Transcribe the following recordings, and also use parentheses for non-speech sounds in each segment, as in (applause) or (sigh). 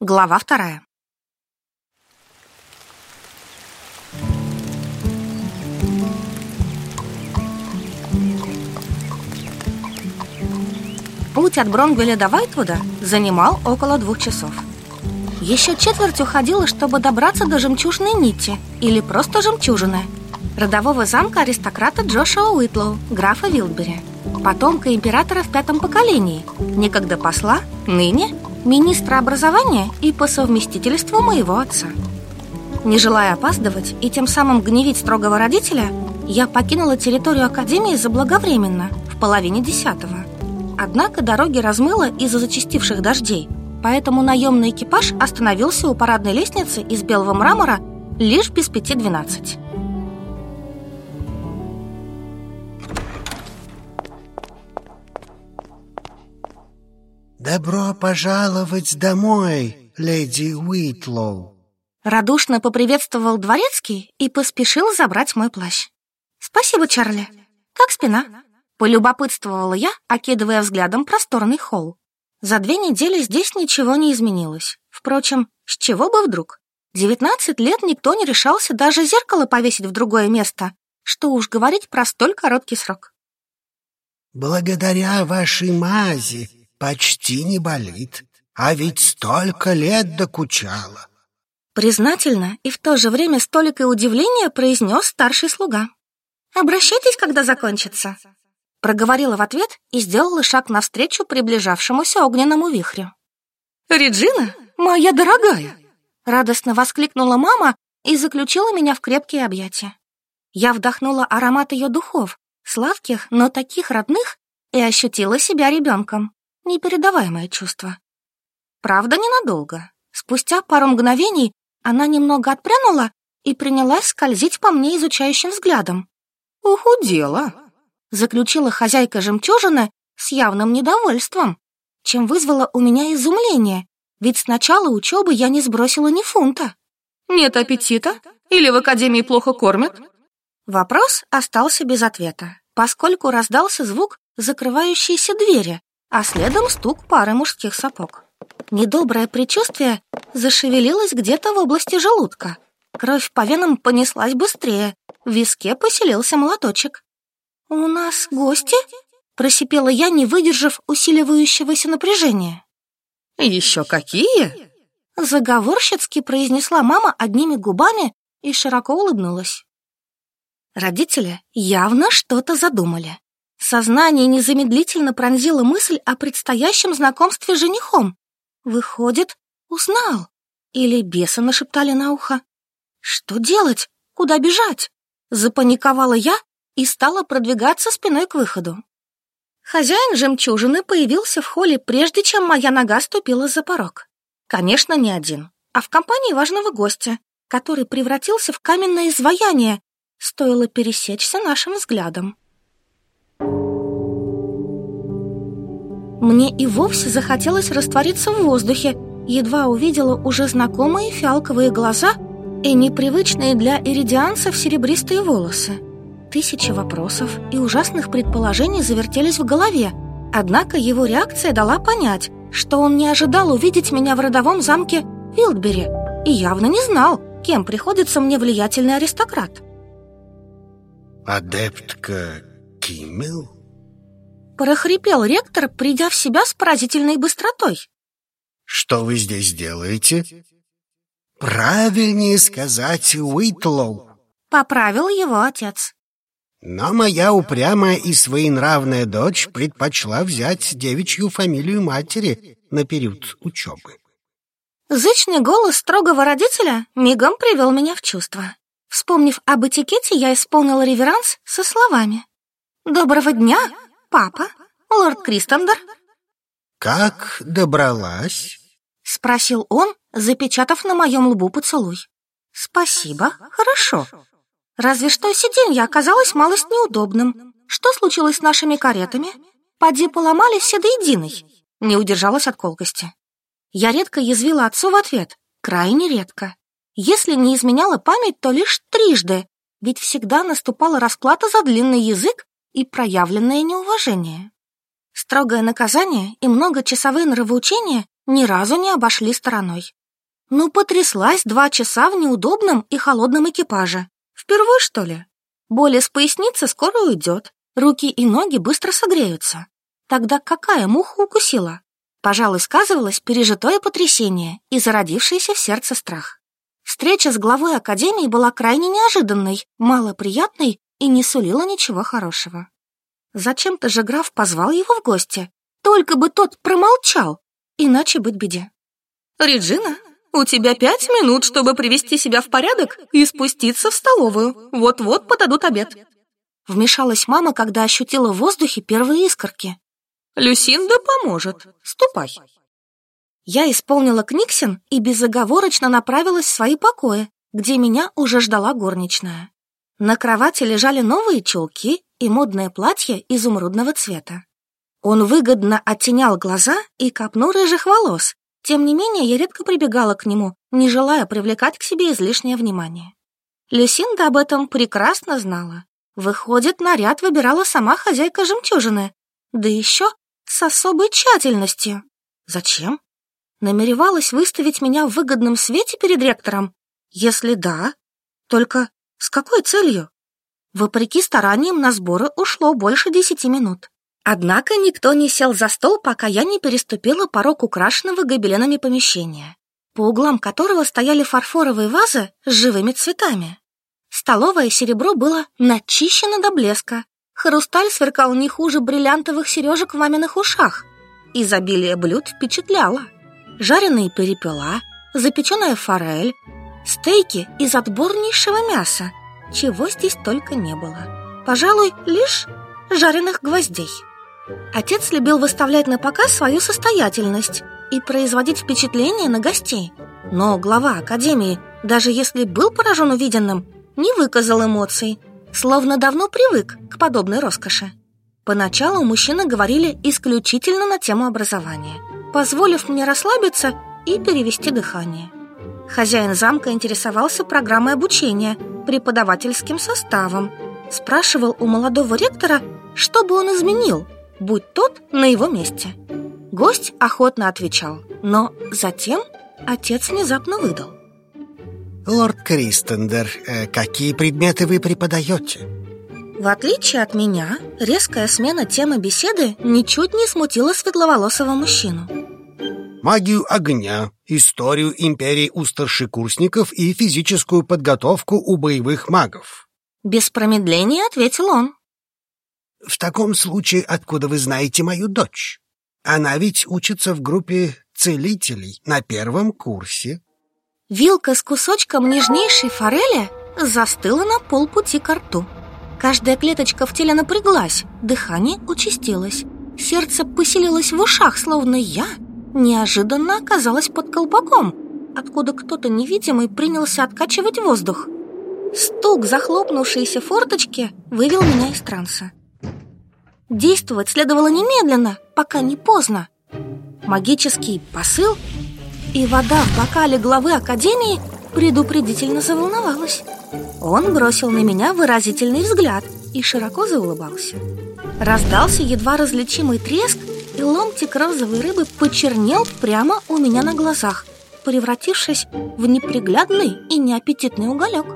Глава вторая. Путь от Бронгвеля до Вайтвуда занимал около двух часов. Еще четверть уходила, чтобы добраться до жемчужной нити, или просто жемчужины, родового замка аристократа Джошуа Уитлоу, графа Вилбери, потомка императора в пятом поколении, некогда посла, ныне министра образования и по совместительству моего отца. Не желая опаздывать и тем самым гневить строгого родителя, я покинула территорию академии заблаговременно, в половине десятого. Однако дороги размыло из-за зачастивших дождей, поэтому наемный экипаж остановился у парадной лестницы из белого мрамора лишь без пяти двенадцать. «Добро пожаловать домой, леди Уитлоу!» Радушно поприветствовал дворецкий и поспешил забрать мой плащ. «Спасибо, Чарли. Как спина?» Полюбопытствовала я, окидывая взглядом просторный холл. За две недели здесь ничего не изменилось. Впрочем, с чего бы вдруг? Девятнадцать лет никто не решался даже зеркало повесить в другое место. Что уж говорить про столь короткий срок. «Благодаря вашей мази почти не болит, а ведь столько лет докучала. Признательно и в то же время столько удивления произнес старший слуга. «Обращайтесь, когда закончится!» Проговорила в ответ и сделала шаг навстречу приближавшемуся огненному вихрю. «Реджина, моя дорогая!» Радостно воскликнула мама и заключила меня в крепкие объятия. Я вдохнула аромат ее духов, сладких, но таких родных, и ощутила себя ребенком непередаваемое чувство. Правда, ненадолго. Спустя пару мгновений она немного отпрянула и принялась скользить по мне изучающим взглядом. «Ухудела», — заключила хозяйка жемчужины с явным недовольством, чем вызвала у меня изумление, ведь с начала учебы я не сбросила ни фунта. «Нет аппетита? Или в академии плохо кормят?» Вопрос остался без ответа, поскольку раздался звук закрывающейся двери, а следом стук пары мужских сапог. Недоброе предчувствие зашевелилось где-то в области желудка. Кровь по венам понеслась быстрее, в виске поселился молоточек. «У нас гости?» – просипела я, не выдержав усиливающегося напряжения. «Еще какие?» – заговорщицки произнесла мама одними губами и широко улыбнулась. Родители явно что-то задумали. Сознание незамедлительно пронзило мысль о предстоящем знакомстве с женихом. Выходит, узнал. Или бесы нашептали на ухо. Что делать? Куда бежать? Запаниковала я и стала продвигаться спиной к выходу. Хозяин жемчужины появился в холле, прежде чем моя нога ступила за порог. Конечно, не один, а в компании важного гостя, который превратился в каменное изваяние, стоило пересечься нашим взглядом. Мне и вовсе захотелось раствориться в воздухе. Едва увидела уже знакомые фиалковые глаза и непривычные для иридианцев серебристые волосы. Тысячи вопросов и ужасных предположений завертелись в голове. Однако его реакция дала понять, что он не ожидал увидеть меня в родовом замке Вилдбери и явно не знал, кем приходится мне влиятельный аристократ. Адептка Киммел? прохрипел ректор, придя в себя с поразительной быстротой. «Что вы здесь делаете?» «Правильнее сказать Уитлоу», — поправил его отец. «Но моя упрямая и своенравная дочь предпочла взять девичью фамилию матери на период учебы». Зычный голос строгого родителя мигом привел меня в чувство. Вспомнив об этикете, я исполнил реверанс со словами «Доброго дня, Папа, лорд Кристендер?» «Как добралась?» — спросил он, запечатав на моем лбу поцелуй. «Спасибо, хорошо. Разве что сиденье оказалось малость неудобным. Что случилось с нашими каретами? Поди поломались все до единой». Не удержалась от колкости. Я редко язвила отцу в ответ, крайне редко. Если не изменяла память, то лишь трижды, ведь всегда наступала расплата за длинный язык и проявленное неуважение. Строгое наказание и многочасовые нравоучения ни разу не обошли стороной. Ну, потряслась два часа в неудобном и холодном экипаже. Впервые, что ли? Боли с поясницы скоро уйдет, руки и ноги быстро согреются. Тогда какая муха укусила? Пожалуй, сказывалось пережитое потрясение и зародившийся в сердце страх. Встреча с главой Академии была крайне неожиданной, малоприятной и не сулила ничего хорошего. Зачем-то же граф позвал его в гости, только бы тот промолчал, иначе быть беде. «Реджина, у тебя пять минут, чтобы привести себя в порядок и спуститься в столовую. Вот-вот подадут обед». Вмешалась мама, когда ощутила в воздухе первые искорки. «Люсинда поможет. Ступай». Я исполнила книгсин и безоговорочно направилась в свои покои, где меня уже ждала горничная. На кровати лежали новые чулки и модное платье изумрудного цвета. Он выгодно оттенял глаза и копну рыжих волос. Тем не менее, я редко прибегала к нему, не желая привлекать к себе излишнее внимание. Люсинда об этом прекрасно знала. Выходит, наряд выбирала сама хозяйка жемчужины. Да еще с особой тщательностью. Зачем? Намеревалась выставить меня в выгодном свете перед ректором? Если да, только с какой целью? Вопреки стараниям на сборы ушло больше десяти минут. Однако никто не сел за стол, пока я не переступила порог украшенного гобеленами помещения, по углам которого стояли фарфоровые вазы с живыми цветами. Столовое серебро было начищено до блеска, хрусталь сверкал не хуже бриллиантовых сережек в маминых ушах. Изобилие блюд впечатляло. Жареные перепела, запеченная форель, стейки из отборнейшего мяса, чего здесь только не было. Пожалуй, лишь жареных гвоздей. Отец любил выставлять на показ свою состоятельность и производить впечатление на гостей. Но глава академии, даже если был поражен увиденным, не выказал эмоций, словно давно привык к подобной роскоши. Поначалу мужчины говорили исключительно на тему образования, позволив мне расслабиться и перевести дыхание. Хозяин замка интересовался программой обучения, преподавательским составом. Спрашивал у молодого ректора, что бы он изменил, будь тот на его месте. Гость охотно отвечал, но затем отец внезапно выдал. «Лорд Кристендер, э, какие предметы вы преподаете?» В отличие от меня, резкая смена темы беседы ничуть не смутила светловолосого мужчину магию огня, историю империи у старшекурсников и физическую подготовку у боевых магов. Без промедления ответил он. В таком случае, откуда вы знаете мою дочь? Она ведь учится в группе целителей на первом курсе. Вилка с кусочком нежнейшей форели застыла на полпути к рту. Каждая клеточка в теле напряглась, дыхание участилось. Сердце поселилось в ушах, словно я неожиданно оказалась под колпаком, откуда кто-то невидимый принялся откачивать воздух. Стук захлопнувшейся форточки вывел меня из транса. Действовать следовало немедленно, пока не поздно. Магический посыл и вода в бокале главы Академии предупредительно заволновалась. Он бросил на меня выразительный взгляд и широко заулыбался. Раздался едва различимый треск, и ломтик розовой рыбы почернел прямо у меня на глазах, превратившись в неприглядный и неаппетитный уголек.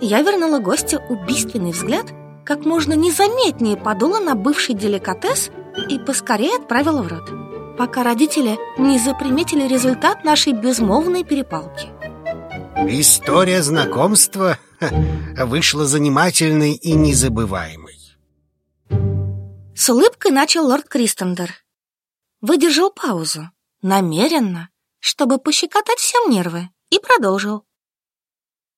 Я вернула гостя убийственный взгляд, как можно незаметнее подула на бывший деликатес и поскорее отправила в рот, пока родители не заприметили результат нашей безмолвной перепалки. История знакомства (laughs) вышла занимательной и незабываемой. С улыбкой начал лорд Кристендер выдержал паузу, намеренно, чтобы пощекотать всем нервы, и продолжил.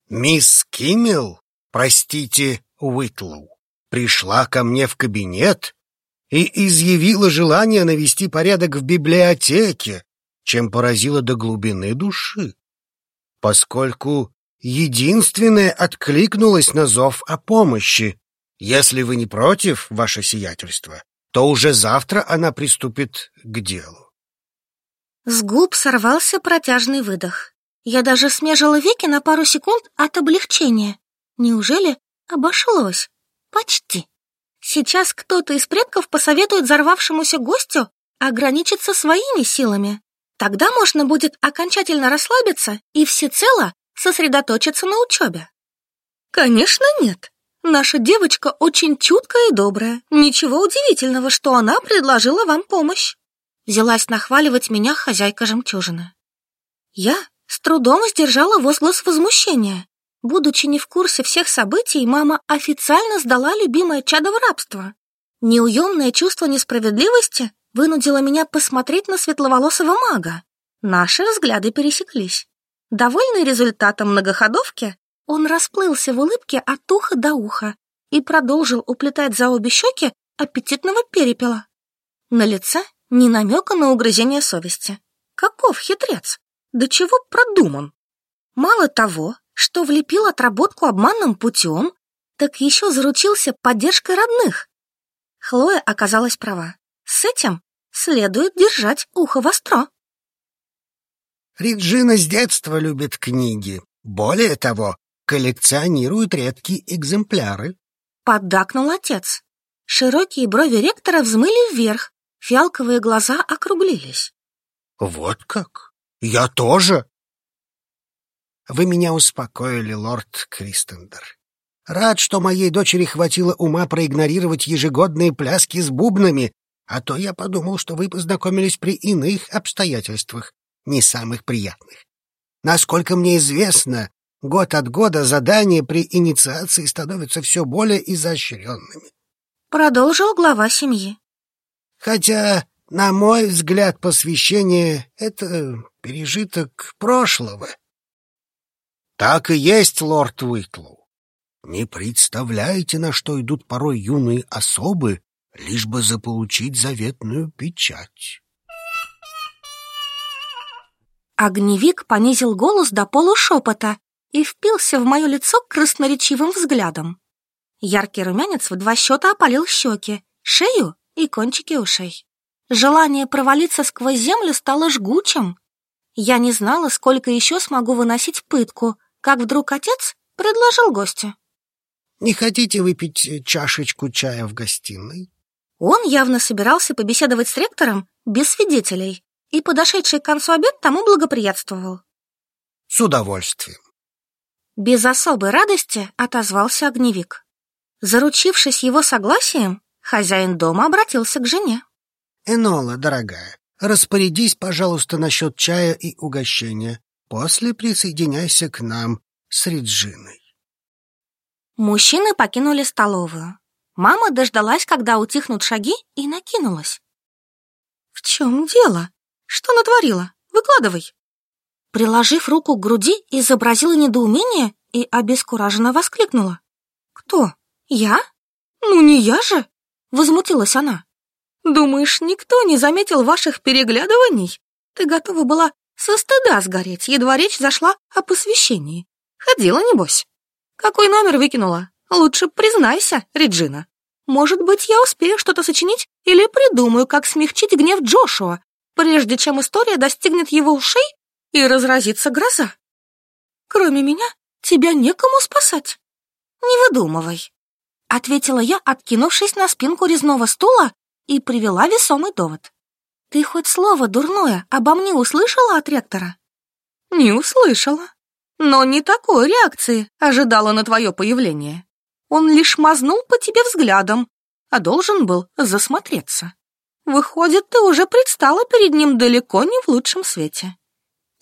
«Мисс Киммел, простите, Уитлоу, пришла ко мне в кабинет и изъявила желание навести порядок в библиотеке, чем поразила до глубины души, поскольку единственная откликнулась на зов о помощи. Если вы не против, ваше сиятельство, то уже завтра она приступит к делу. С губ сорвался протяжный выдох. Я даже смежила веки на пару секунд от облегчения. Неужели обошлось? Почти. Сейчас кто-то из предков посоветует взорвавшемуся гостю ограничиться своими силами. Тогда можно будет окончательно расслабиться и всецело сосредоточиться на учебе. Конечно, нет. Наша девочка очень чуткая и добрая. Ничего удивительного, что она предложила вам помощь. Взялась нахваливать меня хозяйка жемчужины. Я с трудом сдержала возглас возмущения. Будучи не в курсе всех событий, мама официально сдала любимое чадо в рабство. Неуемное чувство несправедливости вынудило меня посмотреть на светловолосого мага. Наши взгляды пересеклись. Довольный результатом многоходовки, он расплылся в улыбке от уха до уха и продолжил уплетать за обе щеки аппетитного перепела. На лице ни намека на угрызение совести. Каков хитрец! До чего продуман! Мало того, что влепил отработку обманным путем, так еще заручился поддержкой родных. Хлоя оказалась права. С этим следует держать ухо востро. Реджина с детства любит книги. Более того, коллекционирует редкие экземпляры. Поддакнул отец. Широкие брови ректора взмыли вверх, фиалковые глаза округлились. Вот как? Я тоже. Вы меня успокоили, лорд Кристендер. Рад, что моей дочери хватило ума проигнорировать ежегодные пляски с бубнами, а то я подумал, что вы познакомились при иных обстоятельствах, не самых приятных. Насколько мне известно, Год от года задания при инициации становятся все более изощренными. Продолжил глава семьи. Хотя, на мой взгляд, посвящение — это пережиток прошлого. Так и есть, лорд Уитлоу. Не представляете, на что идут порой юные особы, лишь бы заполучить заветную печать. Огневик понизил голос до полушепота и впился в мое лицо красноречивым взглядом. Яркий румянец в два счета опалил щеки, шею и кончики ушей. Желание провалиться сквозь землю стало жгучим. Я не знала, сколько еще смогу выносить пытку, как вдруг отец предложил гостю. «Не хотите выпить чашечку чая в гостиной?» Он явно собирался побеседовать с ректором без свидетелей, и подошедший к концу обед тому благоприятствовал. «С удовольствием. Без особой радости отозвался огневик. Заручившись его согласием, хозяин дома обратился к жене. «Энола, дорогая, распорядись, пожалуйста, насчет чая и угощения. После присоединяйся к нам с Реджиной». Мужчины покинули столовую. Мама дождалась, когда утихнут шаги, и накинулась. «В чем дело? Что натворила? Выкладывай!» приложив руку к груди, изобразила недоумение и обескураженно воскликнула. «Кто? Я? Ну не я же!» — возмутилась она. «Думаешь, никто не заметил ваших переглядываний? Ты готова была со стыда сгореть, едва речь зашла о посвящении. Ходила, небось. Какой номер выкинула? Лучше признайся, Реджина. Может быть, я успею что-то сочинить или придумаю, как смягчить гнев Джошуа, прежде чем история достигнет его ушей и разразится гроза. Кроме меня, тебя некому спасать. Не выдумывай, — ответила я, откинувшись на спинку резного стула и привела весомый довод. Ты хоть слово дурное обо мне услышала от ректора? Не услышала. Но не такой реакции ожидала на твое появление. Он лишь мазнул по тебе взглядом, а должен был засмотреться. Выходит, ты уже предстала перед ним далеко не в лучшем свете.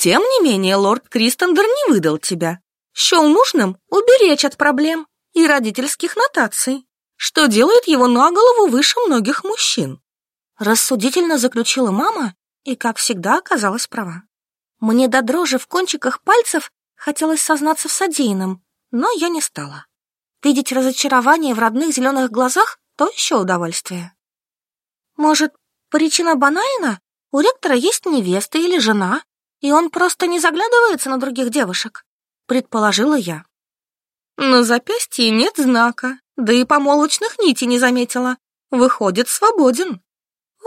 Тем не менее, лорд Кристендер не выдал тебя. Счел нужным уберечь от проблем и родительских нотаций, что делает его на голову выше многих мужчин. Рассудительно заключила мама и, как всегда, оказалась права. Мне до дрожи в кончиках пальцев хотелось сознаться в содеянном, но я не стала. Видеть разочарование в родных зеленых глазах — то еще удовольствие. Может, причина банальна? У ректора есть невеста или жена, и он просто не заглядывается на других девушек», — предположила я. «На запястье нет знака, да и помолочных нитей не заметила. Выходит, свободен».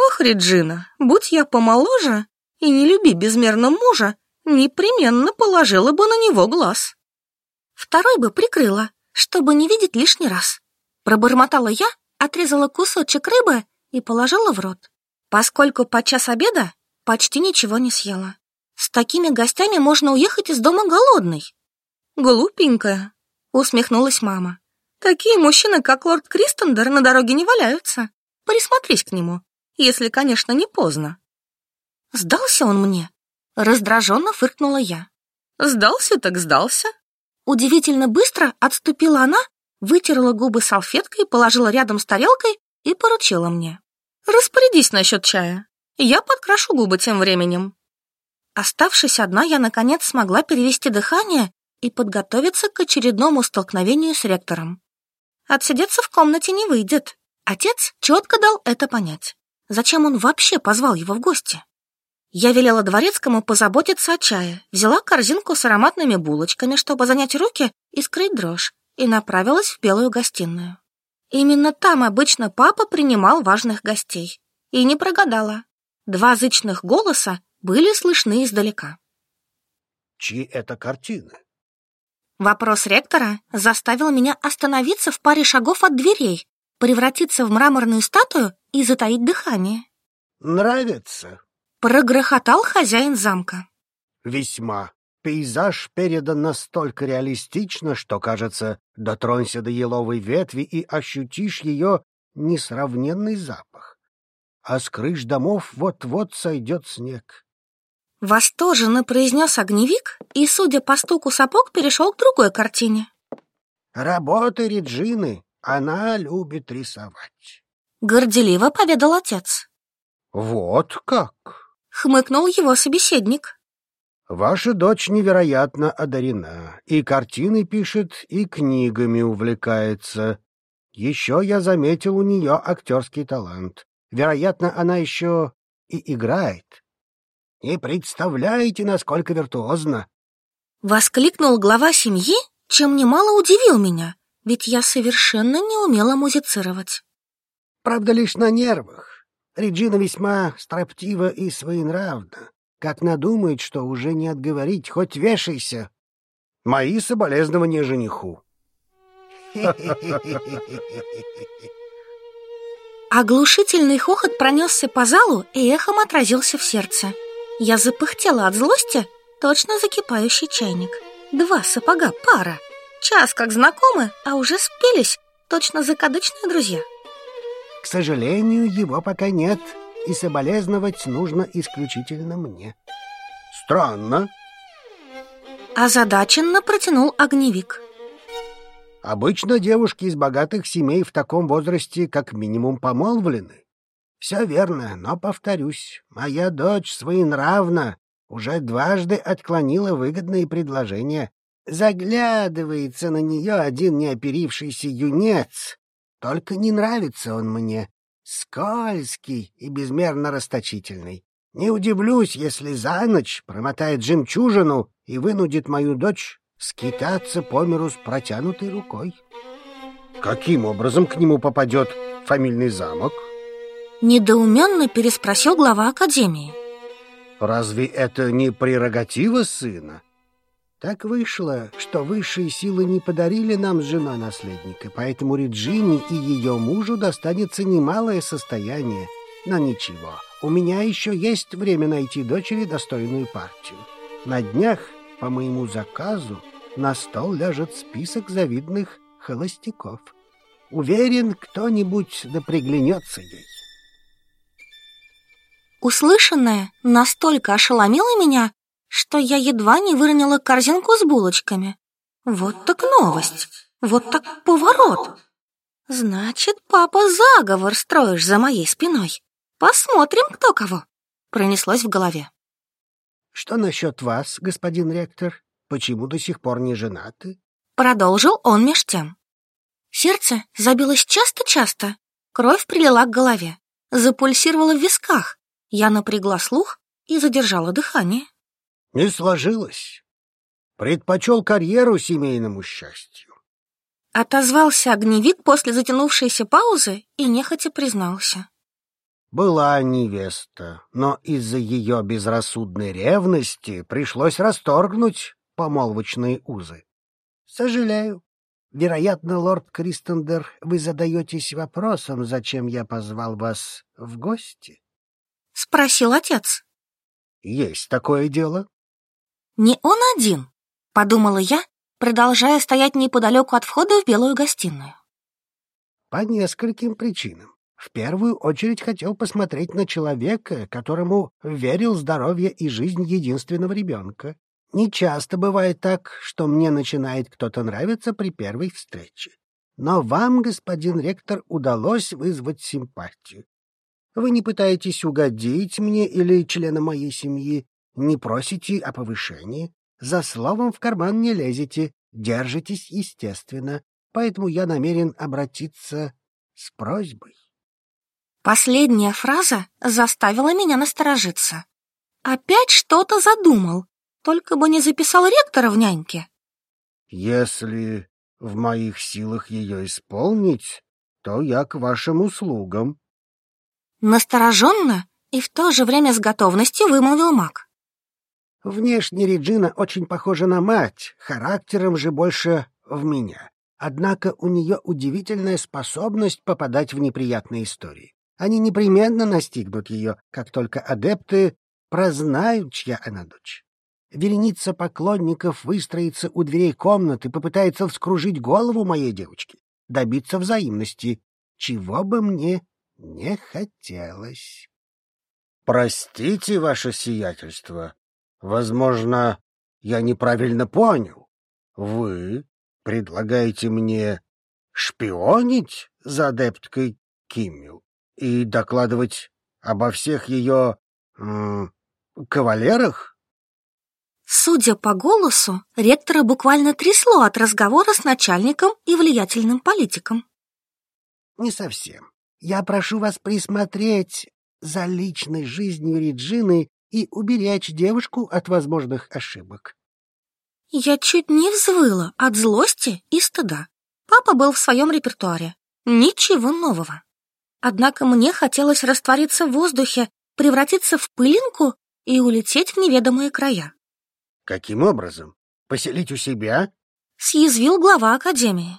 «Ох, Реджина, будь я помоложе и не люби безмерно мужа, непременно положила бы на него глаз». «Второй бы прикрыла, чтобы не видеть лишний раз». Пробормотала я, отрезала кусочек рыбы и положила в рот, поскольку под час обеда почти ничего не съела такими гостями можно уехать из дома голодной». «Глупенькая», — усмехнулась мама. «Такие мужчины, как лорд Кристендер, на дороге не валяются. Присмотрись к нему, если, конечно, не поздно». «Сдался он мне?» — раздраженно фыркнула я. «Сдался так сдался». Удивительно быстро отступила она, вытерла губы салфеткой, положила рядом с тарелкой и поручила мне. «Распорядись насчет чая. Я подкрашу губы тем временем». Оставшись одна, я, наконец, смогла перевести дыхание и подготовиться к очередному столкновению с ректором. Отсидеться в комнате не выйдет. Отец четко дал это понять. Зачем он вообще позвал его в гости? Я велела дворецкому позаботиться о чае, взяла корзинку с ароматными булочками, чтобы занять руки и скрыть дрожь, и направилась в белую гостиную. Именно там обычно папа принимал важных гостей. И не прогадала. Два зычных голоса были слышны издалека. Чьи это картины? Вопрос ректора заставил меня остановиться в паре шагов от дверей, превратиться в мраморную статую и затаить дыхание. Нравится. Прогрохотал хозяин замка. Весьма. Пейзаж передан настолько реалистично, что, кажется, дотронься до еловой ветви и ощутишь ее несравненный запах. А с крыш домов вот-вот сойдет снег. Восторженно произнес огневик и, судя по стуку сапог, перешел к другой картине. Работы Реджины, она любит рисовать. Горделиво поведал отец. Вот как? Хмыкнул его собеседник. Ваша дочь невероятно одарена, и картины пишет, и книгами увлекается. Еще я заметил у нее актерский талант. Вероятно, она еще и играет. И представляете, насколько виртуозно!» Воскликнул глава семьи, чем немало удивил меня, ведь я совершенно не умела музицировать. Правда, лишь на нервах. Реджина весьма строптива и своенравна. Как надумает, что уже не отговорить, хоть вешайся. Мои соболезнования жениху. Оглушительный хохот пронесся по залу и эхом отразился в сердце. Я запыхтела от злости, точно закипающий чайник. Два сапога пара. Час как знакомы, а уже спились, точно закадычные друзья. К сожалению, его пока нет, и соболезновать нужно исключительно мне. Странно. Озадаченно протянул огневик. Обычно девушки из богатых семей в таком возрасте как минимум помолвлены. Все верно, но повторюсь, моя дочь своенравна, уже дважды отклонила выгодные предложения. Заглядывается на нее один неоперившийся юнец. Только не нравится он мне. Скользкий и безмерно расточительный. Не удивлюсь, если за ночь промотает жемчужину и вынудит мою дочь скитаться по миру с протянутой рукой. Каким образом к нему попадет фамильный замок? — Недоуменно переспросил глава Академии. Разве это не прерогатива сына? Так вышло, что высшие силы не подарили нам жена наследника, поэтому Реджине и ее мужу достанется немалое состояние. Но ничего, у меня еще есть время найти дочери достойную партию. На днях, по моему заказу, на стол ляжет список завидных холостяков. Уверен, кто-нибудь да приглянется ей. Услышанное настолько ошеломило меня, что я едва не выронила корзинку с булочками. Вот так новость, вот так поворот. Значит, папа заговор строишь за моей спиной. Посмотрим, кто кого. Пронеслось в голове. Что насчет вас, господин ректор? Почему до сих пор не женаты? Продолжил он меж тем. Сердце забилось часто-часто, кровь прилила к голове, запульсировала в висках, я напрягла слух и задержала дыхание. Не сложилось. Предпочел карьеру семейному счастью. Отозвался огневик после затянувшейся паузы и нехотя признался. Была невеста, но из-за ее безрассудной ревности пришлось расторгнуть помолвочные узы. Сожалею. Вероятно, лорд Кристендер, вы задаетесь вопросом, зачем я позвал вас в гости? — спросил отец. «Есть такое дело?» «Не он один», — подумала я, продолжая стоять неподалеку от входа в белую гостиную. «По нескольким причинам. В первую очередь хотел посмотреть на человека, которому верил здоровье и жизнь единственного ребенка. Не часто бывает так, что мне начинает кто-то нравиться при первой встрече. Но вам, господин ректор, удалось вызвать симпатию. Вы не пытаетесь угодить мне или члена моей семьи, не просите о повышении, за словом в карман не лезете, держитесь естественно, поэтому я намерен обратиться с просьбой. Последняя фраза заставила меня насторожиться. Опять что-то задумал, только бы не записал ректора в няньке. Если в моих силах ее исполнить, то я к вашим услугам, Настороженно и в то же время с готовностью вымолвил маг. Внешне Реджина очень похожа на мать, характером же больше в меня. Однако у нее удивительная способность попадать в неприятные истории. Они непременно настигнут ее, как только адепты прознают, чья она дочь. Вереница поклонников выстроится у дверей комнаты, попытается вскружить голову моей девочки, добиться взаимности, чего бы мне не хотелось. «Простите, ваше сиятельство, возможно, я неправильно понял. Вы предлагаете мне шпионить за адепткой Киммел и докладывать обо всех ее м, кавалерах? Судя по голосу, ректора буквально трясло от разговора с начальником и влиятельным политиком. Не совсем. Я прошу вас присмотреть за личной жизнью Реджины и уберечь девушку от возможных ошибок. Я чуть не взвыла от злости и стыда. Папа был в своем репертуаре. Ничего нового. Однако мне хотелось раствориться в воздухе, превратиться в пылинку и улететь в неведомые края. Каким образом? Поселить у себя? Съязвил глава Академии.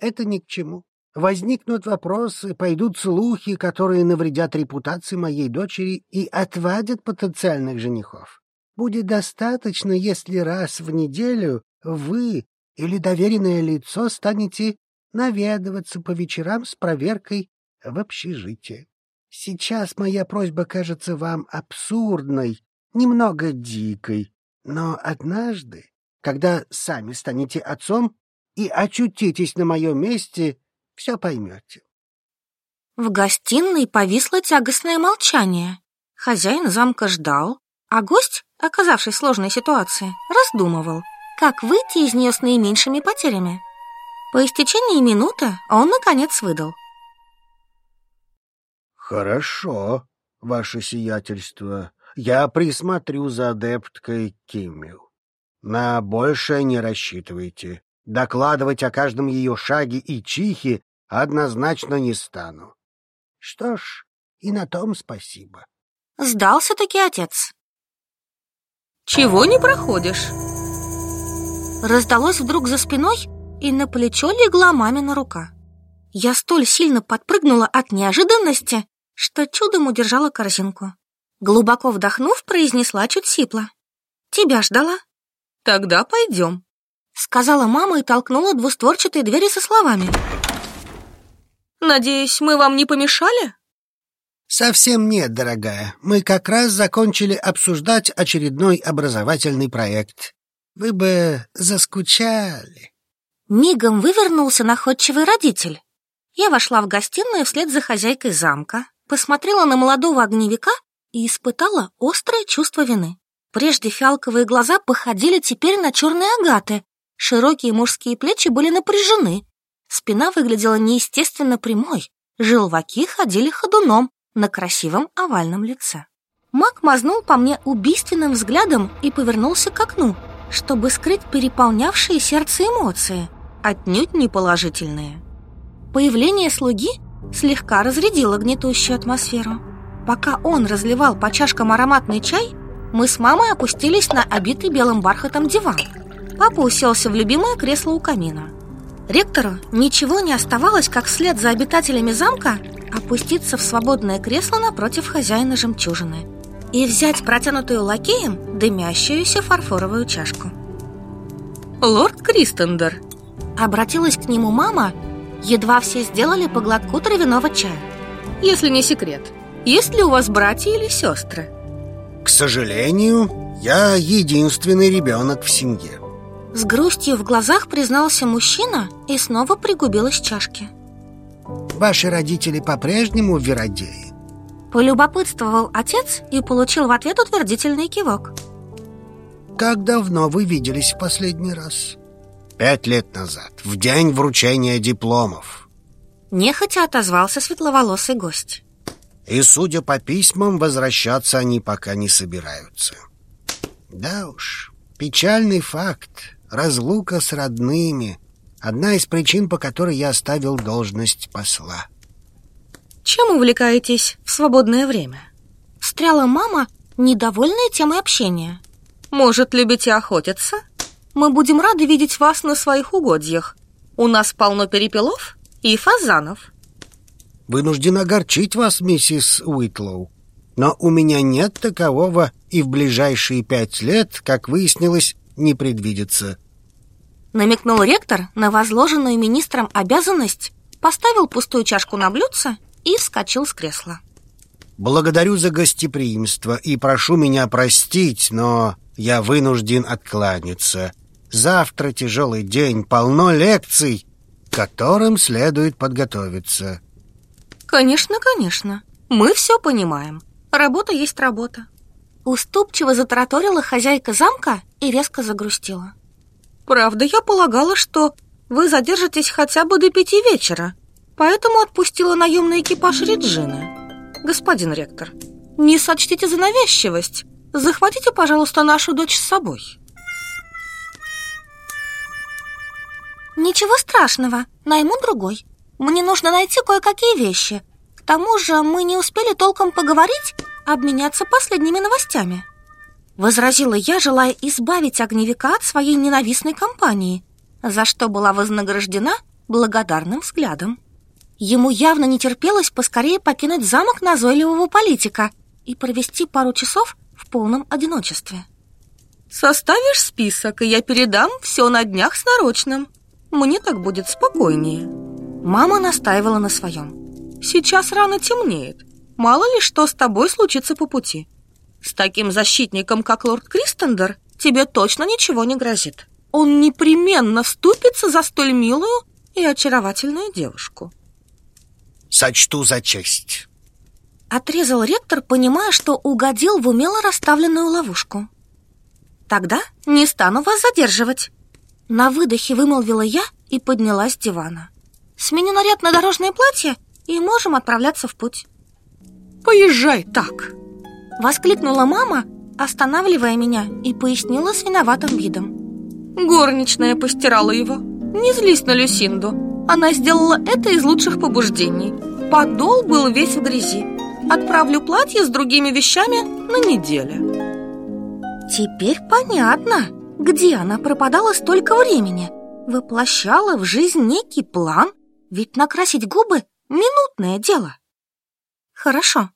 Это ни к чему возникнут вопросы, пойдут слухи, которые навредят репутации моей дочери и отвадят потенциальных женихов. Будет достаточно, если раз в неделю вы или доверенное лицо станете наведываться по вечерам с проверкой в общежитии. Сейчас моя просьба кажется вам абсурдной, немного дикой, но однажды, когда сами станете отцом и очутитесь на моем месте, все поймете. В гостиной повисло тягостное молчание. Хозяин замка ждал, а гость, оказавшись в сложной ситуации, раздумывал, как выйти из нее с наименьшими потерями. По истечении минуты он, наконец, выдал. «Хорошо, ваше сиятельство. Я присмотрю за адепткой Киммел. На большее не рассчитывайте докладывать о каждом ее шаге и чихе однозначно не стану. Что ж, и на том спасибо. Сдался-таки отец. Чего не проходишь? Раздалось вдруг за спиной, и на плечо легла мамина рука. Я столь сильно подпрыгнула от неожиданности, что чудом удержала корзинку. Глубоко вдохнув, произнесла чуть сипло. «Тебя ждала?» «Тогда пойдем», сказала мама и толкнула двустворчатые двери со словами. «Надеюсь, мы вам не помешали?» «Совсем нет, дорогая. Мы как раз закончили обсуждать очередной образовательный проект. Вы бы заскучали». Мигом вывернулся находчивый родитель. Я вошла в гостиную вслед за хозяйкой замка, посмотрела на молодого огневика и испытала острое чувство вины. Прежде фиалковые глаза походили теперь на черные агаты, Широкие мужские плечи были напряжены. Спина выглядела неестественно прямой. Желваки ходили ходуном на красивом овальном лице. Мак мазнул по мне убийственным взглядом и повернулся к окну, чтобы скрыть переполнявшие сердце эмоции, отнюдь не положительные. Появление слуги слегка разрядило гнетущую атмосферу. Пока он разливал по чашкам ароматный чай, мы с мамой опустились на обитый белым бархатом диван – Папа уселся в любимое кресло у камина. Ректору ничего не оставалось, как вслед за обитателями замка опуститься в свободное кресло напротив хозяина жемчужины и взять протянутую лакеем дымящуюся фарфоровую чашку. «Лорд Кристендер!» Обратилась к нему мама, едва все сделали по глотку травяного чая. «Если не секрет, есть ли у вас братья или сестры?» «К сожалению, я единственный ребенок в семье», с грустью в глазах признался мужчина и снова пригубил из чашки. Ваши родители по-прежнему веродеи? Полюбопытствовал отец и получил в ответ утвердительный кивок. Как давно вы виделись в последний раз? Пять лет назад, в день вручения дипломов. Нехотя отозвался светловолосый гость. И, судя по письмам, возвращаться они пока не собираются. Да уж, печальный факт разлука с родными — одна из причин, по которой я оставил должность посла. Чем увлекаетесь в свободное время? Встряла мама, недовольная темой общения. Может, любите охотиться? Мы будем рады видеть вас на своих угодьях. У нас полно перепелов и фазанов. Вынужден огорчить вас, миссис Уитлоу, но у меня нет такового и в ближайшие пять лет, как выяснилось, не предвидится. Намекнул ректор на возложенную министром обязанность, поставил пустую чашку на блюдце и вскочил с кресла. Благодарю за гостеприимство и прошу меня простить, но я вынужден откланяться. Завтра тяжелый день, полно лекций, к которым следует подготовиться. Конечно, конечно. Мы все понимаем. Работа есть работа. Уступчиво затараторила хозяйка замка и резко загрустила. «Правда, я полагала, что вы задержитесь хотя бы до пяти вечера, поэтому отпустила наемный экипаж Реджины. Господин ректор, не сочтите за навязчивость. Захватите, пожалуйста, нашу дочь с собой». «Ничего страшного, найму другой. Мне нужно найти кое-какие вещи. К тому же мы не успели толком поговорить, обменяться последними новостями. Возразила я, желая избавить огневика от своей ненавистной компании, за что была вознаграждена благодарным взглядом. Ему явно не терпелось поскорее покинуть замок назойливого политика и провести пару часов в полном одиночестве. «Составишь список, и я передам все на днях с нарочным. Мне так будет спокойнее». Мама настаивала на своем. «Сейчас рано темнеет. Мало ли что с тобой случится по пути. С таким защитником, как лорд Кристендер, тебе точно ничего не грозит. Он непременно вступится за столь милую и очаровательную девушку. Сочту за честь. Отрезал ректор, понимая, что угодил в умело расставленную ловушку. Тогда не стану вас задерживать. На выдохе вымолвила я и поднялась с дивана. Сменю наряд на дорожное платье и можем отправляться в путь. Поезжай так!» Воскликнула мама, останавливая меня и пояснила с виноватым видом. Горничная постирала его. Не злись на Люсинду. Она сделала это из лучших побуждений. Подол был весь в грязи. Отправлю платье с другими вещами на неделю. Теперь понятно, где она пропадала столько времени. Воплощала в жизнь некий план, ведь накрасить губы – минутное дело. Хорошо,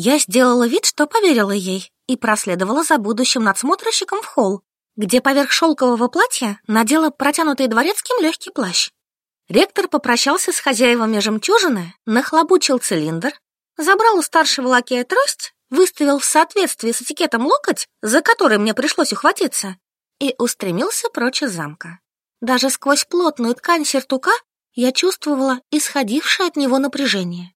я сделала вид, что поверила ей и проследовала за будущим надсмотрщиком в холл, где поверх шелкового платья надела протянутый дворецким легкий плащ. Ректор попрощался с хозяевами жемчужины, нахлобучил цилиндр, забрал у старшего лакея трость, выставил в соответствии с этикетом локоть, за который мне пришлось ухватиться, и устремился прочь из замка. Даже сквозь плотную ткань сертука я чувствовала исходившее от него напряжение.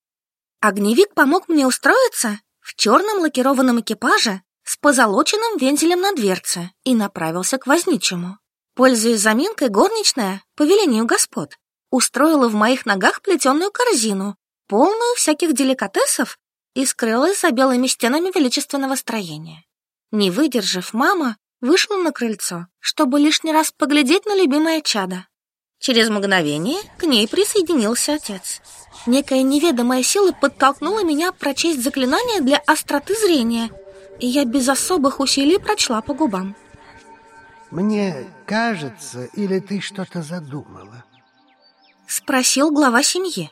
Огневик помог мне устроиться в черном лакированном экипаже с позолоченным вентилем на дверце и направился к возничему. Пользуясь заминкой, горничная, по велению господ, устроила в моих ногах плетеную корзину, полную всяких деликатесов, и скрылась за белыми стенами величественного строения. Не выдержав, мама вышла на крыльцо, чтобы лишний раз поглядеть на любимое чадо. Через мгновение к ней присоединился отец. Некая неведомая сила подтолкнула меня прочесть заклинание для остроты зрения, и я без особых усилий прочла по губам. «Мне кажется, или ты что-то задумала?» — спросил глава семьи.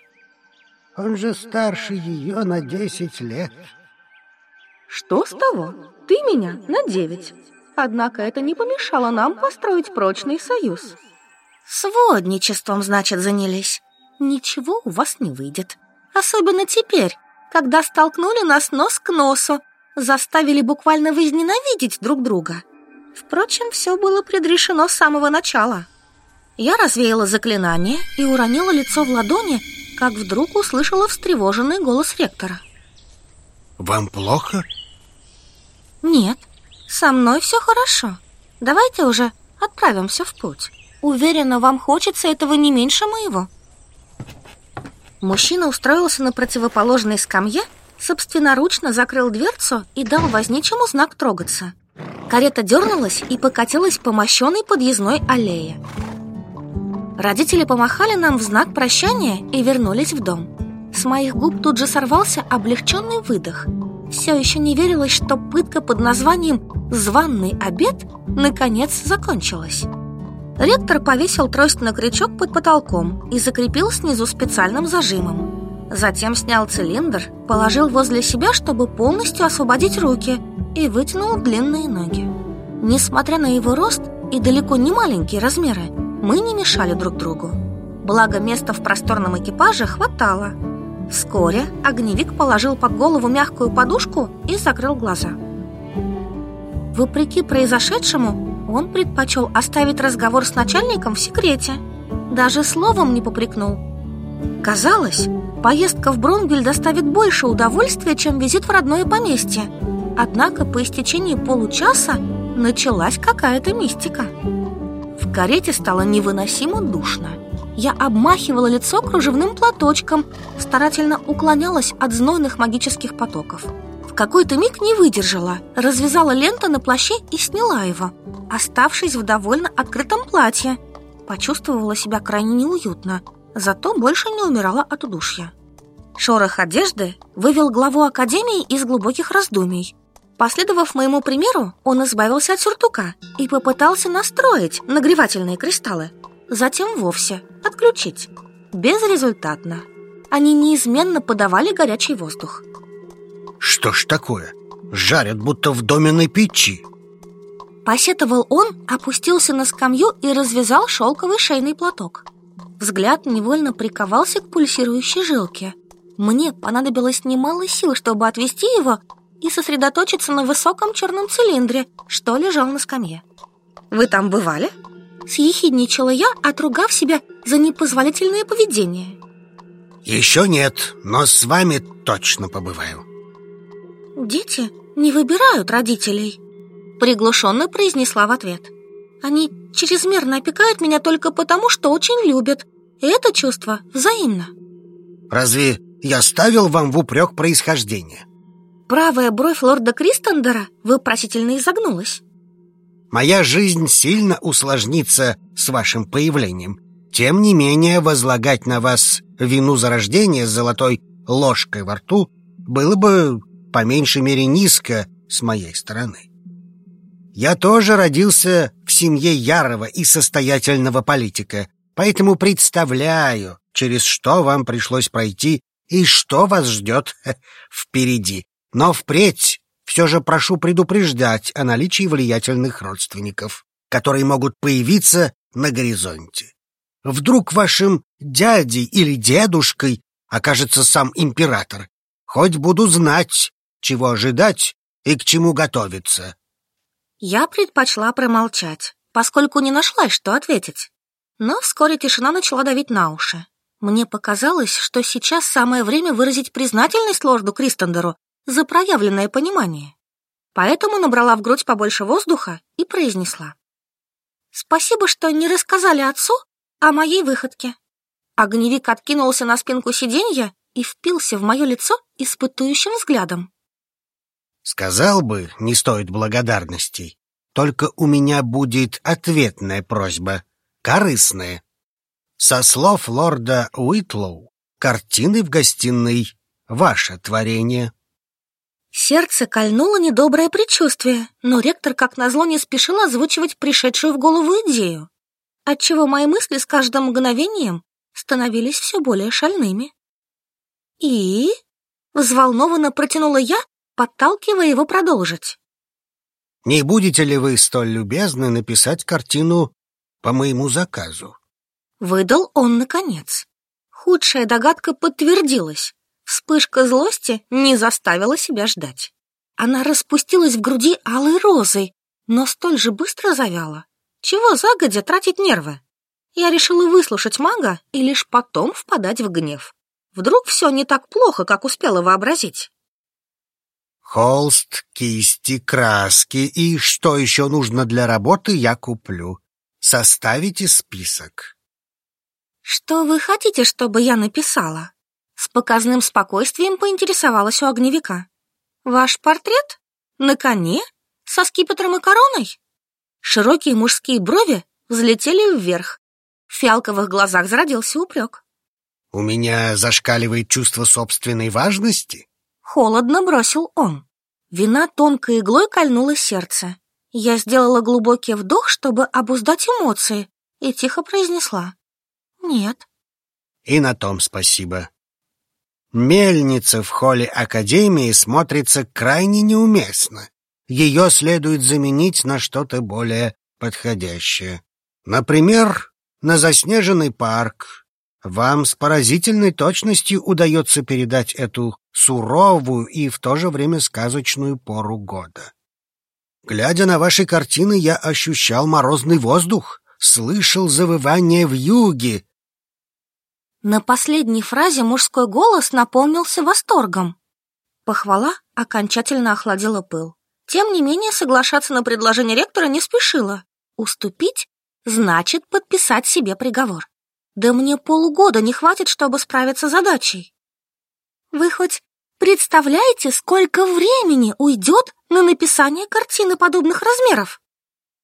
«Он же старше ее на десять лет». «Что с того? Ты меня на девять. Однако это не помешало нам построить прочный союз». «Сводничеством, значит, занялись». Ничего у вас не выйдет. Особенно теперь, когда столкнули нас нос к носу, заставили буквально возненавидеть друг друга. Впрочем, все было предрешено с самого начала. Я развеяла заклинание и уронила лицо в ладони, как вдруг услышала встревоженный голос ректора. «Вам плохо?» «Нет, со мной все хорошо. Давайте уже отправимся в путь. Уверена, вам хочется этого не меньше моего». Мужчина устроился на противоположной скамье, собственноручно закрыл дверцу и дал возничему знак трогаться. Карета дернулась и покатилась по мощенной подъездной аллее. Родители помахали нам в знак прощания и вернулись в дом. С моих губ тут же сорвался облегченный выдох. Все еще не верилось, что пытка под названием «званный обед» наконец закончилась. Ректор повесил трость на крючок под потолком и закрепил снизу специальным зажимом. Затем снял цилиндр, положил возле себя, чтобы полностью освободить руки, и вытянул длинные ноги. Несмотря на его рост и далеко не маленькие размеры, мы не мешали друг другу. Благо, места в просторном экипаже хватало. Вскоре огневик положил под голову мягкую подушку и закрыл глаза. Вопреки произошедшему, он предпочел оставить разговор с начальником в секрете. Даже словом не попрекнул. Казалось, поездка в Бронгель доставит больше удовольствия, чем визит в родное поместье. Однако по истечении получаса началась какая-то мистика. В карете стало невыносимо душно. Я обмахивала лицо кружевным платочком, старательно уклонялась от знойных магических потоков – какой-то миг не выдержала, развязала ленту на плаще и сняла его, оставшись в довольно открытом платье. Почувствовала себя крайне неуютно, зато больше не умирала от удушья. Шорох одежды вывел главу академии из глубоких раздумий. Последовав моему примеру, он избавился от сюртука и попытался настроить нагревательные кристаллы. Затем вовсе отключить. Безрезультатно. Они неизменно подавали горячий воздух. Что ж такое? Жарят, будто в доменной печи. Посетовал он, опустился на скамью и развязал шелковый шейный платок. Взгляд невольно приковался к пульсирующей жилке. Мне понадобилось немало сил, чтобы отвести его и сосредоточиться на высоком черном цилиндре, что лежал на скамье. «Вы там бывали?» Съехидничала я, отругав себя за непозволительное поведение. «Еще нет, но с вами точно побываю», Дети не выбирают родителей, приглушенно произнесла в ответ. Они чрезмерно опекают меня только потому, что очень любят. И это чувство взаимно. Разве я ставил вам в упрек происхождение? Правая бровь лорда Кристендера вопросительно изогнулась. Моя жизнь сильно усложнится с вашим появлением. Тем не менее, возлагать на вас вину за рождение с золотой ложкой во рту было бы по меньшей мере низко с моей стороны. Я тоже родился в семье ярого и состоятельного политика, поэтому представляю, через что вам пришлось пройти и что вас ждет (laughs) впереди. Но впредь все же прошу предупреждать о наличии влиятельных родственников, которые могут появиться на горизонте. Вдруг вашим дядей или дедушкой окажется сам император. Хоть буду знать, чего ожидать и к чему готовиться. Я предпочла промолчать, поскольку не нашла, что ответить. Но вскоре тишина начала давить на уши. Мне показалось, что сейчас самое время выразить признательность лорду Кристендеру за проявленное понимание. Поэтому набрала в грудь побольше воздуха и произнесла. «Спасибо, что не рассказали отцу о моей выходке». Огневик откинулся на спинку сиденья и впился в мое лицо испытующим взглядом. Сказал бы, не стоит благодарностей. Только у меня будет ответная просьба, корыстная. Со слов лорда Уитлоу, картины в гостиной — ваше творение. Сердце кольнуло недоброе предчувствие, но ректор, как назло, не спешил озвучивать пришедшую в голову идею, отчего мои мысли с каждым мгновением становились все более шальными. «И?» — взволнованно протянула я, подталкивая его продолжить. Не будете ли вы столь любезны написать картину по моему заказу? Выдал он наконец. Худшая догадка подтвердилась. Вспышка злости не заставила себя ждать. Она распустилась в груди алой розой, но столь же быстро завяла. Чего загодя тратить нервы? Я решила выслушать мага и лишь потом впадать в гнев. Вдруг все не так плохо, как успела вообразить холст, кисти, краски и, что еще нужно для работы, я куплю. Составите список. Что вы хотите, чтобы я написала? С показным спокойствием поинтересовалась у огневика. Ваш портрет? На коне? Со скипетром и короной? Широкие мужские брови взлетели вверх. В фиалковых глазах зародился упрек. У меня зашкаливает чувство собственной важности холодно бросил он. Вина тонкой иглой кольнула сердце. Я сделала глубокий вдох, чтобы обуздать эмоции, и тихо произнесла. «Нет». «И на том спасибо». Мельница в холле Академии смотрится крайне неуместно. Ее следует заменить на что-то более подходящее. Например, на заснеженный парк. Вам с поразительной точностью удается передать эту суровую и в то же время сказочную пору года. Глядя на ваши картины, я ощущал морозный воздух, слышал завывание в юге. На последней фразе мужской голос наполнился восторгом. Похвала окончательно охладила пыл. Тем не менее, соглашаться на предложение ректора не спешила. Уступить значит подписать себе приговор. Да мне полгода не хватит, чтобы справиться с задачей. Вы хоть представляете, сколько времени уйдет на написание картины подобных размеров?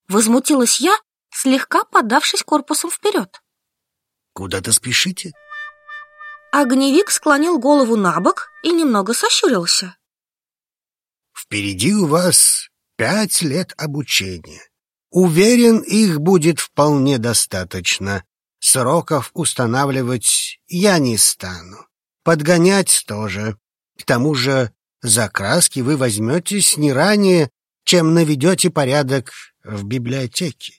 Возмутилась я, слегка подавшись корпусом вперед. Куда-то спешите? Огневик склонил голову на бок и немного сощурился. Впереди у вас пять лет обучения. Уверен, их будет вполне достаточно. Сроков устанавливать я не стану подгонять тоже. К тому же за краски вы возьметесь не ранее, чем наведете порядок в библиотеке.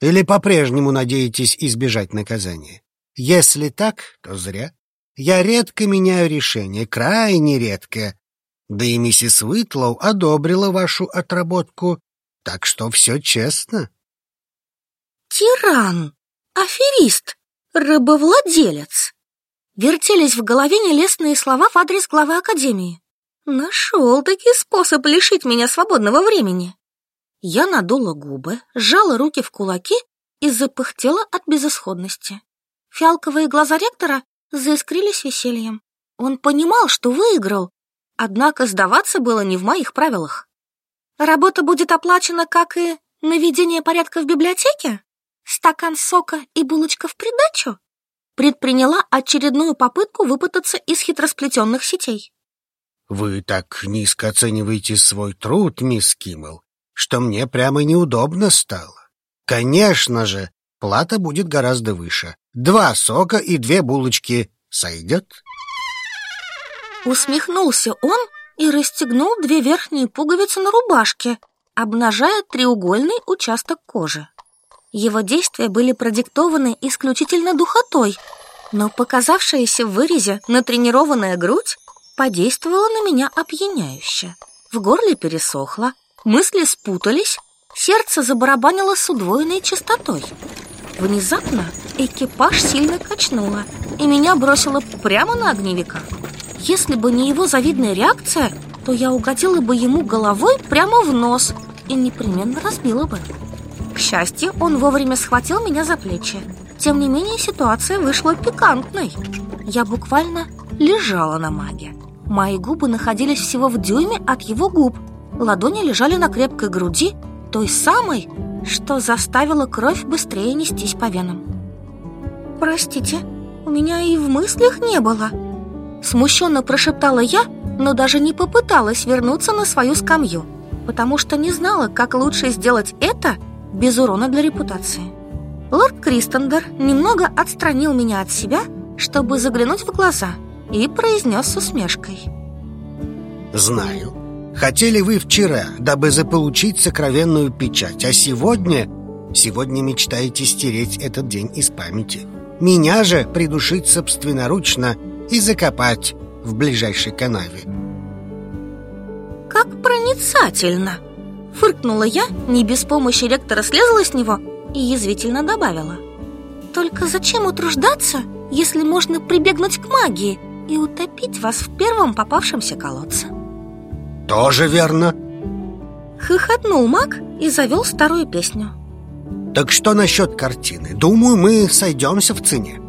Или по-прежнему надеетесь избежать наказания? Если так, то зря. Я редко меняю решение, крайне редко. Да и миссис Уитлоу одобрила вашу отработку, так что все честно. Тиран, аферист, рабовладелец. Вертелись в голове нелестные слова в адрес главы Академии. Нашел таки способ лишить меня свободного времени. Я надула губы, сжала руки в кулаки и запыхтела от безысходности. Фиалковые глаза ректора заискрились весельем. Он понимал, что выиграл, однако сдаваться было не в моих правилах. Работа будет оплачена, как и наведение порядка в библиотеке? Стакан сока и булочка в придачу? предприняла очередную попытку выпутаться из хитросплетенных сетей. «Вы так низко оцениваете свой труд, мисс Киммел, что мне прямо неудобно стало. Конечно же, плата будет гораздо выше. Два сока и две булочки сойдет?» Усмехнулся он и расстегнул две верхние пуговицы на рубашке, обнажая треугольный участок кожи. Его действия были продиктованы исключительно духотой, но показавшаяся в вырезе натренированная грудь подействовала на меня опьяняюще. В горле пересохло, мысли спутались, сердце забарабанило с удвоенной частотой. Внезапно экипаж сильно качнуло, и меня бросило прямо на огневика. Если бы не его завидная реакция, то я угодила бы ему головой прямо в нос и непременно разбила бы. Счастье, он вовремя схватил меня за плечи. Тем не менее, ситуация вышла пикантной. Я буквально лежала на маге. Мои губы находились всего в дюйме от его губ. Ладони лежали на крепкой груди, той самой, что заставила кровь быстрее нестись по венам. «Простите, у меня и в мыслях не было», Смущенно прошептала я, но даже не попыталась вернуться на свою скамью, потому что не знала, как лучше сделать это, без урона для репутации. Лорд Кристендер немного отстранил меня от себя, чтобы заглянуть в глаза, и произнес с усмешкой. «Знаю. Хотели вы вчера, дабы заполучить сокровенную печать, а сегодня... Сегодня мечтаете стереть этот день из памяти. Меня же придушить собственноручно и закопать в ближайшей канаве». «Как проницательно!» Фыркнула я, не без помощи ректора слезла с него и язвительно добавила. «Только зачем утруждаться, если можно прибегнуть к магии и утопить вас в первом попавшемся колодце?» «Тоже верно!» Хохотнул маг и завел старую песню. «Так что насчет картины? Думаю, мы сойдемся в цене».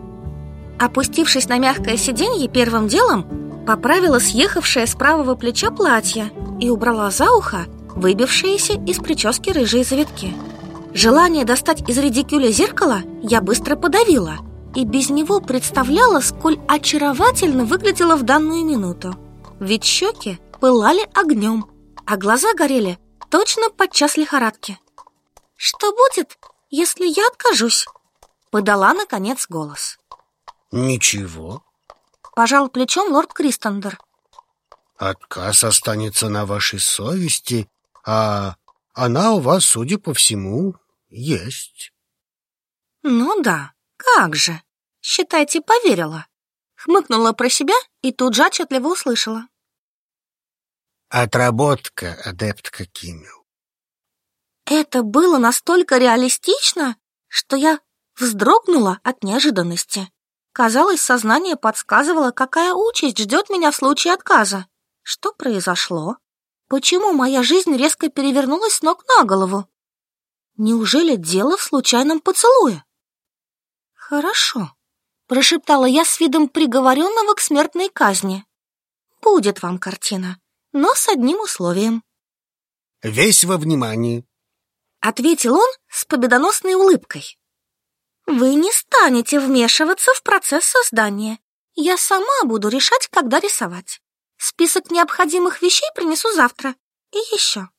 Опустившись на мягкое сиденье, первым делом поправила съехавшее с правого плеча платье и убрала за ухо выбившиеся из прически рыжие завитки. Желание достать из редикюля зеркало я быстро подавила и без него представляла, сколь очаровательно выглядела в данную минуту. Ведь щеки пылали огнем, а глаза горели точно подчас лихорадки. «Что будет, если я откажусь?» — подала, наконец, голос. «Ничего», — пожал плечом лорд Кристендер. «Отказ останется на вашей совести а она у вас, судя по всему, есть. Ну да, как же. Считайте, поверила. Хмыкнула про себя и тут же отчетливо услышала. Отработка, адептка Кимил. Это было настолько реалистично, что я вздрогнула от неожиданности. Казалось, сознание подсказывало, какая участь ждет меня в случае отказа. Что произошло? Почему моя жизнь резко перевернулась с ног на голову? Неужели дело в случайном поцелуе? Хорошо, прошептала я с видом приговоренного к смертной казни. Будет вам картина, но с одним условием. Весь во внимании, ответил он с победоносной улыбкой. Вы не станете вмешиваться в процесс создания. Я сама буду решать, когда рисовать. Список необходимых вещей принесу завтра. И еще.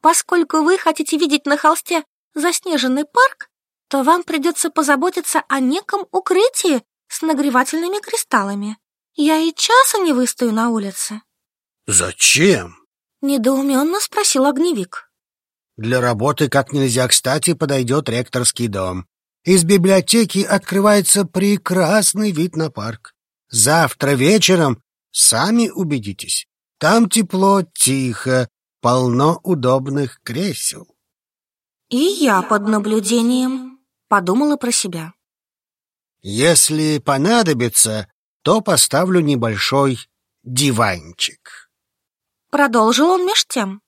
Поскольку вы хотите видеть на холсте заснеженный парк, то вам придется позаботиться о неком укрытии с нагревательными кристаллами. Я и часа не выстою на улице. Зачем? Недоуменно спросил огневик. Для работы как нельзя кстати подойдет ректорский дом. Из библиотеки открывается прекрасный вид на парк. Завтра вечером сами убедитесь. Там тепло, тихо, полно удобных кресел. И я под наблюдением подумала про себя. Если понадобится, то поставлю небольшой диванчик. Продолжил он меж тем.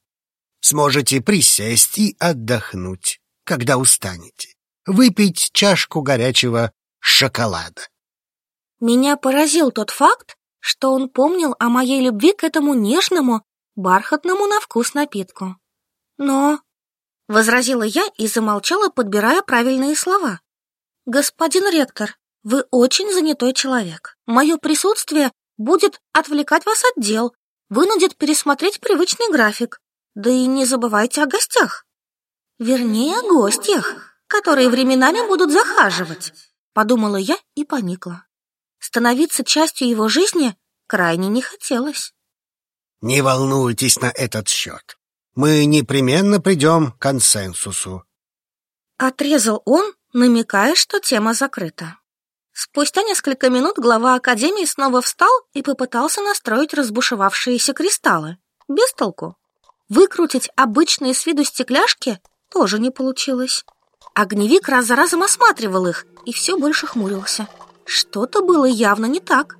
Сможете присесть и отдохнуть, когда устанете. Выпить чашку горячего шоколада. Меня поразил тот факт, что он помнил о моей любви к этому нежному, бархатному на вкус напитку. Но... Возразила я и замолчала, подбирая правильные слова. «Господин ректор, вы очень занятой человек. Мое присутствие будет отвлекать вас от дел, вынудит пересмотреть привычный график. Да и не забывайте о гостях. Вернее, о гостях, которые временами будут захаживать», — подумала я и поникла становиться частью его жизни крайне не хотелось. Не волнуйтесь на этот счет. Мы непременно придем к консенсусу. Отрезал он, намекая, что тема закрыта. Спустя несколько минут глава Академии снова встал и попытался настроить разбушевавшиеся кристаллы. Без толку. Выкрутить обычные с виду стекляшки тоже не получилось. Огневик раз за разом осматривал их и все больше хмурился. Что-то было явно не так.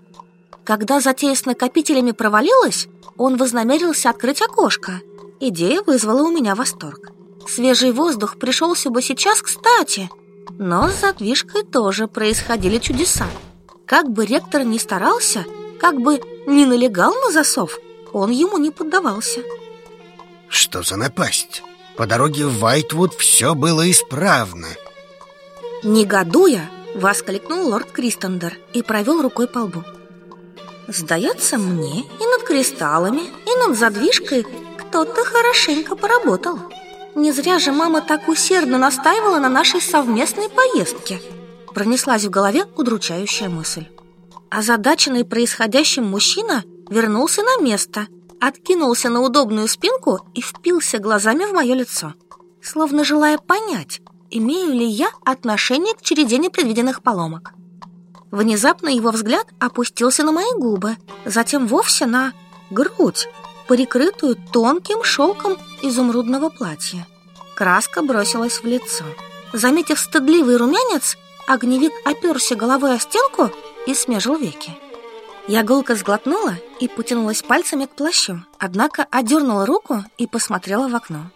Когда затея с накопителями провалилась, он вознамерился открыть окошко. Идея вызвала у меня восторг. Свежий воздух пришелся бы сейчас кстати, но с задвижкой тоже происходили чудеса. Как бы ректор ни старался, как бы ни налегал на засов, он ему не поддавался. Что за напасть? По дороге в Вайтвуд все было исправно. Негодуя, Воскликнул лорд Кристендер и провел рукой по лбу. Сдается мне, и над кристаллами, и над задвижкой кто-то хорошенько поработал. Не зря же мама так усердно настаивала на нашей совместной поездке. Пронеслась в голове удручающая мысль. Озадаченный происходящим мужчина вернулся на место, откинулся на удобную спинку и впился глазами в мое лицо, словно желая понять, имею ли я отношение к череде непредвиденных поломок. Внезапно его взгляд опустился на мои губы, затем вовсе на грудь, прикрытую тонким шелком изумрудного платья. Краска бросилась в лицо. Заметив стыдливый румянец, огневик оперся головой о стенку и смежил веки. Я гулко сглотнула и потянулась пальцами к плащу, однако одернула руку и посмотрела в окно.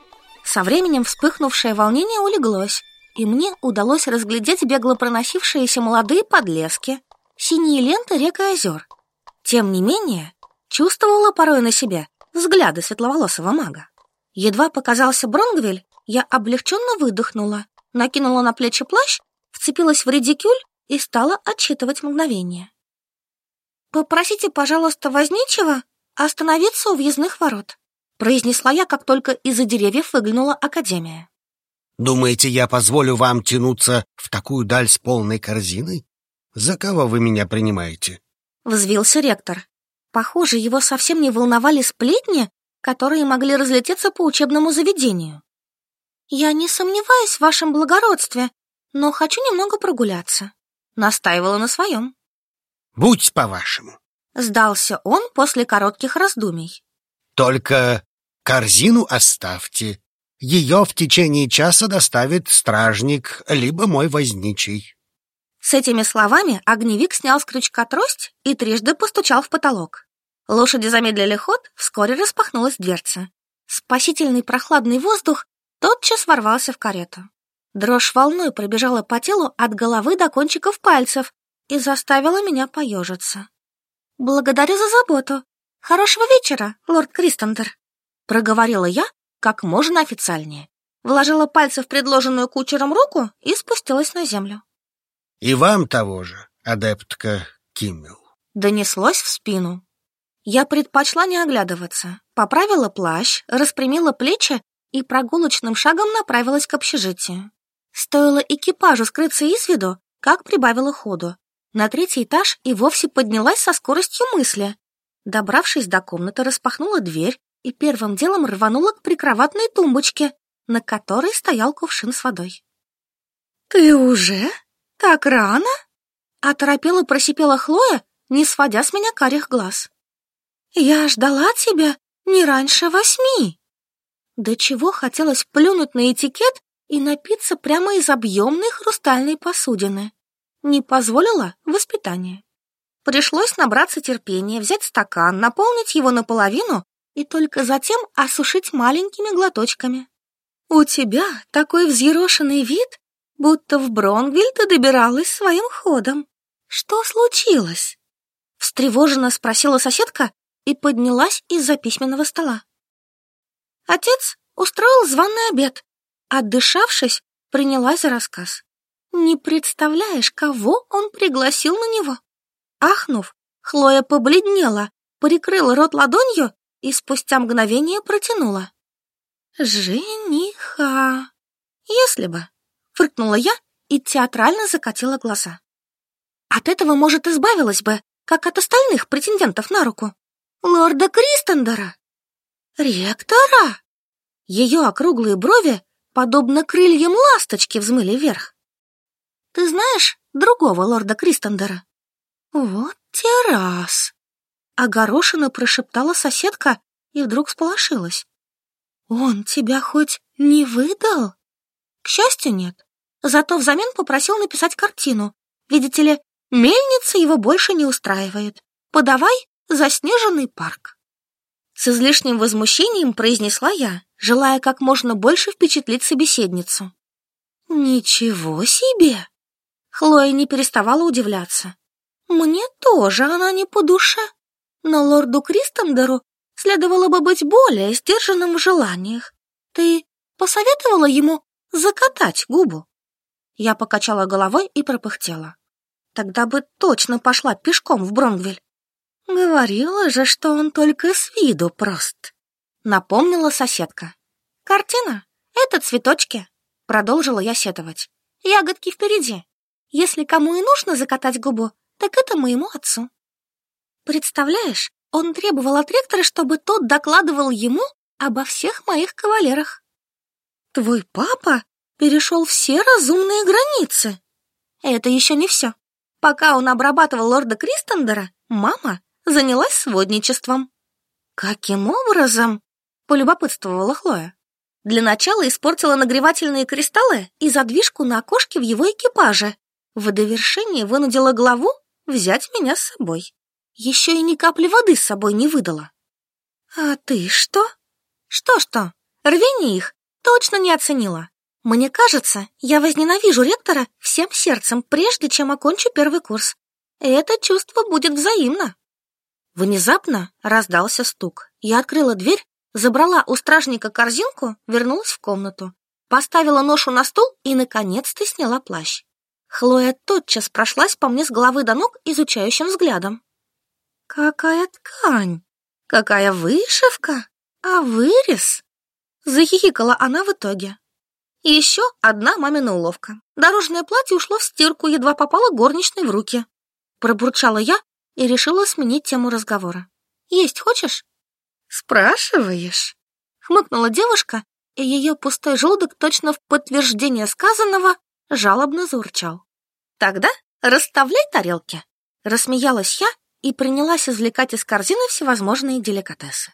Со временем вспыхнувшее волнение улеглось, и мне удалось разглядеть бегло проносившиеся молодые подлески, синие ленты рек и озер. Тем не менее, чувствовала порой на себе взгляды светловолосого мага. Едва показался Бронгвель, я облегченно выдохнула, накинула на плечи плащ, вцепилась в редикюль и стала отсчитывать мгновение. «Попросите, пожалуйста, возничего остановиться у въездных ворот», произнесла я, как только из-за деревьев выглянула Академия. «Думаете, я позволю вам тянуться в такую даль с полной корзиной? За кого вы меня принимаете?» Взвился ректор. Похоже, его совсем не волновали сплетни, которые могли разлететься по учебному заведению. «Я не сомневаюсь в вашем благородстве, но хочу немного прогуляться», — настаивала на своем. «Будь по-вашему», — сдался он после коротких раздумий. Только корзину оставьте. Ее в течение часа доставит стражник, либо мой возничий». С этими словами огневик снял с крючка трость и трижды постучал в потолок. Лошади замедлили ход, вскоре распахнулась дверца. Спасительный прохладный воздух тотчас ворвался в карету. Дрожь волной пробежала по телу от головы до кончиков пальцев и заставила меня поежиться. «Благодарю за заботу», хорошего вечера лорд кристендер. Проговорила я как можно официальнее. Вложила пальцы в предложенную кучером руку и спустилась на землю. И вам того же адептка киммел. Донеслось в спину. Я предпочла не оглядываться поправила плащ распрямила плечи и прогулочным шагом направилась к общежитию. Стоило экипажу скрыться из виду как прибавила ходу. На третий этаж и вовсе поднялась со скоростью мысли. Добравшись до комнаты, распахнула дверь и первым делом рванула к прикроватной тумбочке, на которой стоял кувшин с водой. «Ты уже? Так рано?» Оторопела просипела Хлоя, не сводя с меня карих глаз. «Я ждала тебя не раньше восьми!» До чего хотелось плюнуть на этикет и напиться прямо из объемной хрустальной посудины. Не позволила воспитание. Пришлось набраться терпения, взять стакан, наполнить его наполовину и только затем осушить маленькими глоточками. «У тебя такой взъерошенный вид, будто в Бронгвиль ты добиралась своим ходом. Что случилось?» Встревоженно спросила соседка и поднялась из-за письменного стола. Отец устроил званый обед. Отдышавшись, принялась за рассказ. «Не представляешь, кого он пригласил на него!» Ахнув, Хлоя побледнела, прикрыла рот ладонью и спустя мгновение протянула. «Жениха!» «Если бы!» — фыркнула я и театрально закатила глаза. «От этого, может, избавилась бы, как от остальных претендентов на руку. Лорда Кристендера!» «Ректора!» Ее округлые брови, подобно крыльям ласточки, взмыли вверх. «Ты знаешь другого лорда Кристендера?» «Вот те раз!» Огорошенно прошептала соседка и вдруг сполошилась. «Он тебя хоть не выдал?» «К счастью, нет. Зато взамен попросил написать картину. Видите ли, мельница его больше не устраивает. Подавай заснеженный парк». С излишним возмущением произнесла я, желая как можно больше впечатлить собеседницу. «Ничего себе!» Хлоя не переставала удивляться. Мне тоже она не по душе, но лорду Кристендеру следовало бы быть более сдержанным в желаниях. Ты посоветовала ему закатать губу?» Я покачала головой и пропыхтела. «Тогда бы точно пошла пешком в Бронгвель». «Говорила же, что он только с виду прост», — напомнила соседка. «Картина — это цветочки», — продолжила я сетовать. «Ягодки впереди. Если кому и нужно закатать губу, так это моему отцу. Представляешь, он требовал от ректора, чтобы тот докладывал ему обо всех моих кавалерах. Твой папа перешел все разумные границы. Это еще не все. Пока он обрабатывал лорда Кристендера, мама занялась сводничеством. Каким образом? Полюбопытствовала Хлоя. Для начала испортила нагревательные кристаллы и задвижку на окошке в его экипаже. В довершение вынудила главу взять меня с собой. Еще и ни капли воды с собой не выдала. А ты что? Что-что? Рвини их. Точно не оценила. Мне кажется, я возненавижу ректора всем сердцем, прежде чем окончу первый курс. Это чувство будет взаимно. Внезапно раздался стук. Я открыла дверь, забрала у стражника корзинку, вернулась в комнату. Поставила ношу на стол и, наконец-то, сняла плащ. Хлоя тотчас прошлась по мне с головы до ног изучающим взглядом. «Какая ткань! Какая вышивка! А вырез!» Захихикала она в итоге. Еще одна мамина уловка. Дорожное платье ушло в стирку, едва попало горничной в руки. Пробурчала я и решила сменить тему разговора. «Есть хочешь?» «Спрашиваешь?» Хмыкнула девушка, и ее пустой желудок точно в подтверждение сказанного жалобно заурчал. «Тогда расставляй тарелки!» Рассмеялась я и принялась извлекать из корзины всевозможные деликатесы.